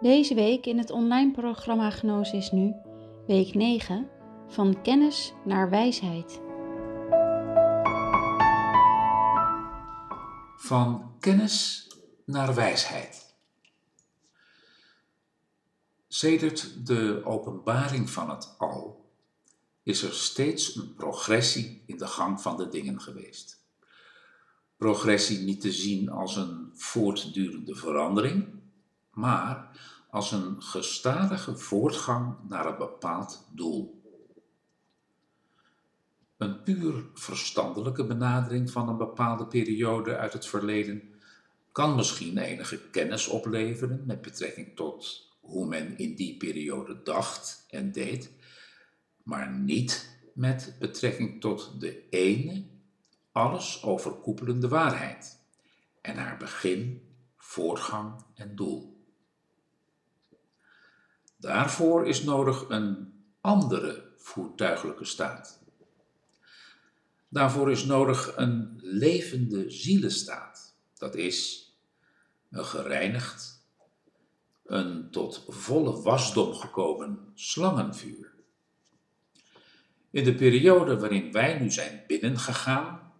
Deze week in het online programma Gnosis Nu, week 9, van kennis naar wijsheid. Van kennis naar wijsheid. Sedert de openbaring van het al is er steeds een progressie in de gang van de dingen geweest. Progressie niet te zien als een voortdurende verandering, maar als een gestadige voortgang naar een bepaald doel. Een puur verstandelijke benadering van een bepaalde periode uit het verleden kan misschien enige kennis opleveren met betrekking tot hoe men in die periode dacht en deed, maar niet met betrekking tot de ene, alles overkoepelende waarheid en haar begin, voortgang en doel. Daarvoor is nodig een andere voertuigelijke staat. Daarvoor is nodig een levende zielenstaat, dat is een gereinigd, een tot volle wasdom gekomen slangenvuur. In de periode waarin wij nu zijn binnengegaan,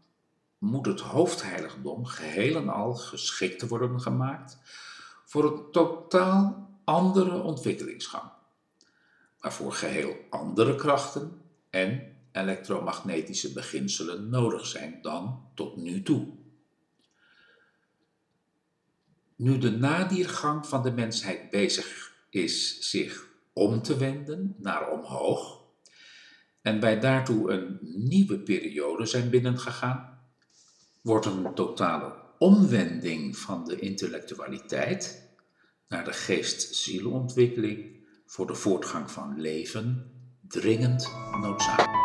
moet het hoofdheiligdom geheel en al geschikt worden gemaakt voor een totaal andere ontwikkelingsgang, waarvoor geheel andere krachten en elektromagnetische beginselen nodig zijn dan tot nu toe. Nu de nadiergang van de mensheid bezig is zich om te wenden naar omhoog, en wij daartoe een nieuwe periode zijn binnengegaan, wordt een totale omwending van de intellectualiteit naar de geest-zieleontwikkeling voor de voortgang van leven dringend noodzakelijk.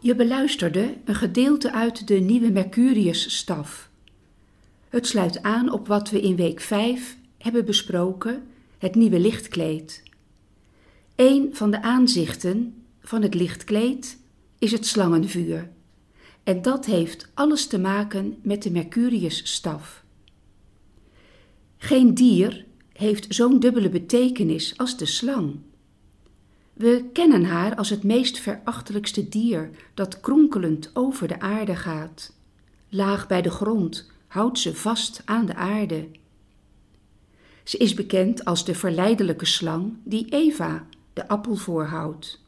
Je beluisterde een gedeelte uit de nieuwe Mercurius-staf. Het sluit aan op wat we in week 5 hebben besproken, het nieuwe lichtkleed. Een van de aanzichten van het lichtkleed is het slangenvuur. En dat heeft alles te maken met de Mercurius-staf. Geen dier heeft zo'n dubbele betekenis als de slang. We kennen haar als het meest verachtelijkste dier dat kronkelend over de aarde gaat. Laag bij de grond houdt ze vast aan de aarde. Ze is bekend als de verleidelijke slang die Eva de appel voorhoudt.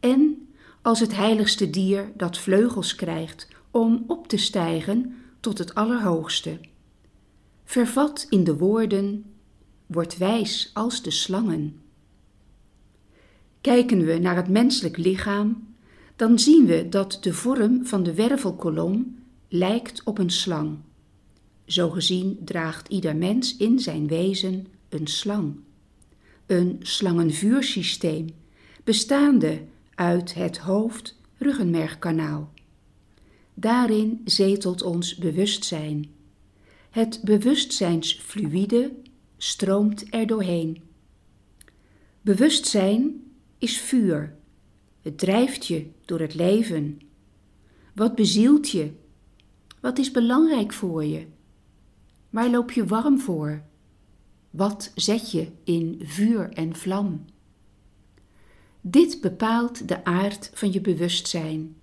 En als het heiligste dier dat vleugels krijgt om op te stijgen tot het Allerhoogste. Vervat in de woorden, wordt wijs als de slangen. Kijken we naar het menselijk lichaam, dan zien we dat de vorm van de wervelkolom lijkt op een slang. Zo gezien draagt ieder mens in zijn wezen een slang. Een slangenvuursysteem, bestaande uit het hoofd-ruggenmergkanaal. Daarin zetelt ons bewustzijn. Het bewustzijnsfluïde stroomt er doorheen. Bewustzijn is vuur. Het drijft je door het leven. Wat bezielt je? Wat is belangrijk voor je? Waar loop je warm voor? Wat zet je in vuur en vlam? Dit bepaalt de aard van je bewustzijn,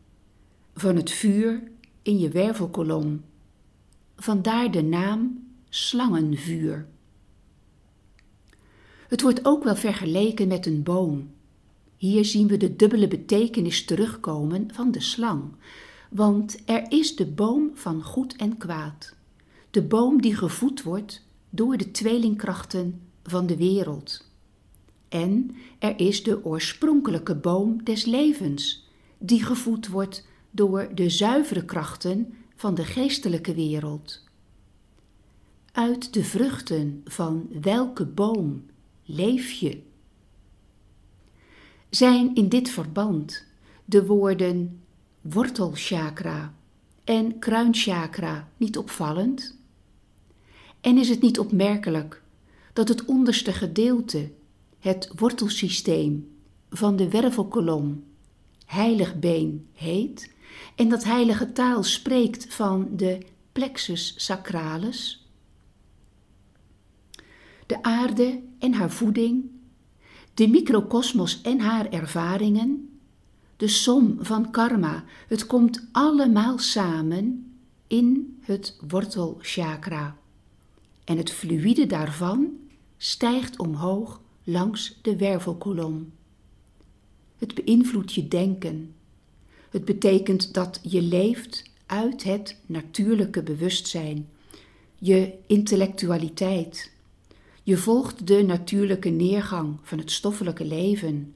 van het vuur in je wervelkolom. Vandaar de naam slangenvuur. Het wordt ook wel vergeleken met een boom. Hier zien we de dubbele betekenis terugkomen van de slang, want er is de boom van goed en kwaad, de boom die gevoed wordt door de tweelingkrachten van de wereld. En er is de oorspronkelijke boom des levens, die gevoed wordt door de zuivere krachten van de geestelijke wereld. Uit de vruchten van welke boom leef je? Zijn in dit verband de woorden wortelchakra en kruinchakra niet opvallend? En is het niet opmerkelijk dat het onderste gedeelte het wortelsysteem van de wervelkolom heilig been heet en dat heilige taal spreekt van de plexus sacralis, de aarde en haar voeding, de microcosmos en haar ervaringen, de som van karma, het komt allemaal samen in het wortelchakra. En het fluïde daarvan stijgt omhoog langs de wervelkolom. Het beïnvloedt je denken. Het betekent dat je leeft uit het natuurlijke bewustzijn, je intellectualiteit. Je volgt de natuurlijke neergang van het stoffelijke leven,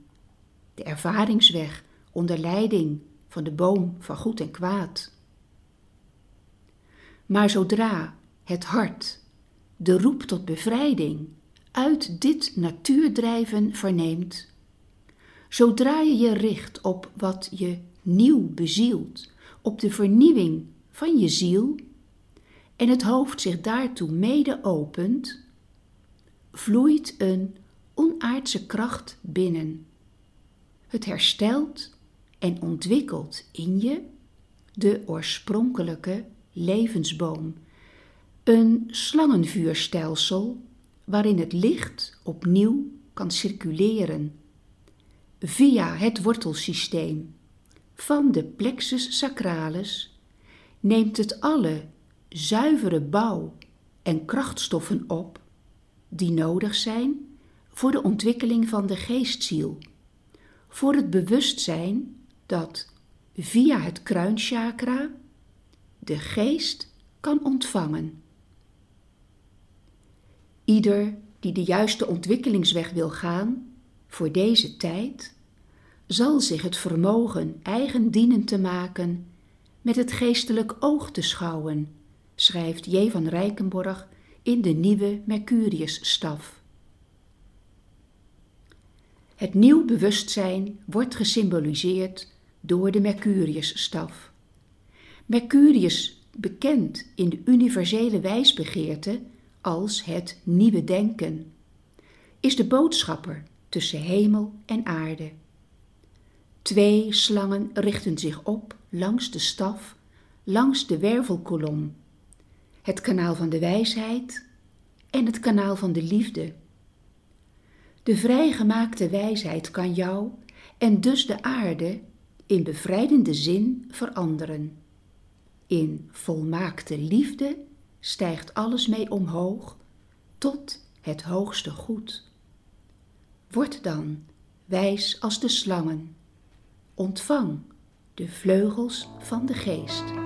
de ervaringsweg onder leiding van de boom van goed en kwaad. Maar zodra het hart de roep tot bevrijding uit dit natuurdrijven verneemt, zodra je je richt op wat je nieuw bezielt, op de vernieuwing van je ziel en het hoofd zich daartoe mede opent, vloeit een onaardse kracht binnen. Het herstelt en ontwikkelt in je de oorspronkelijke levensboom, een slangenvuurstelsel waarin het licht opnieuw kan circuleren via het wortelsysteem van de plexus sacralis neemt het alle zuivere bouw- en krachtstoffen op die nodig zijn voor de ontwikkeling van de geestziel, voor het bewustzijn dat via het kruinchakra de geest kan ontvangen. Ieder die de juiste ontwikkelingsweg wil gaan voor deze tijd, zal zich het vermogen eigen dienen te maken met het geestelijk oog te schouwen, schrijft J. van Rijkenborg in de nieuwe Mercuriusstaf. Het nieuw bewustzijn wordt gesymboliseerd door de Mercuriusstaf. Mercurius, bekend in de universele wijsbegeerte als het nieuwe denken, is de boodschapper tussen hemel en aarde. Twee slangen richten zich op langs de staf, langs de wervelkolom, het kanaal van de wijsheid en het kanaal van de liefde. De vrijgemaakte wijsheid kan jou en dus de aarde in bevrijdende zin veranderen. In volmaakte liefde stijgt alles mee omhoog tot het hoogste goed. Word dan wijs als de slangen. Ontvang de vleugels van de geest.